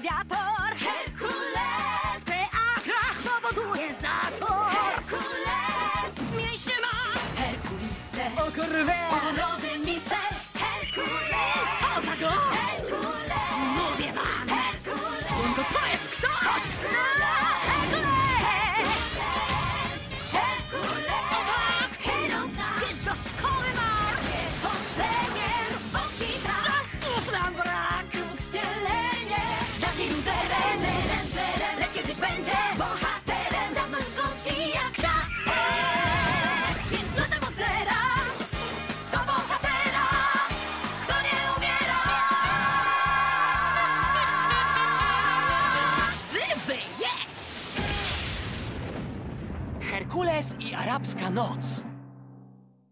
gladiator. Herkules W teatrach powoduje zator. Herkules Mięśnie ma. Herkuliste. Rwe! Urody mister Herkules. Co za gość Herkules. Mówię wam. Herkules. To, to jest? Ktoś Herkules i arabska noc.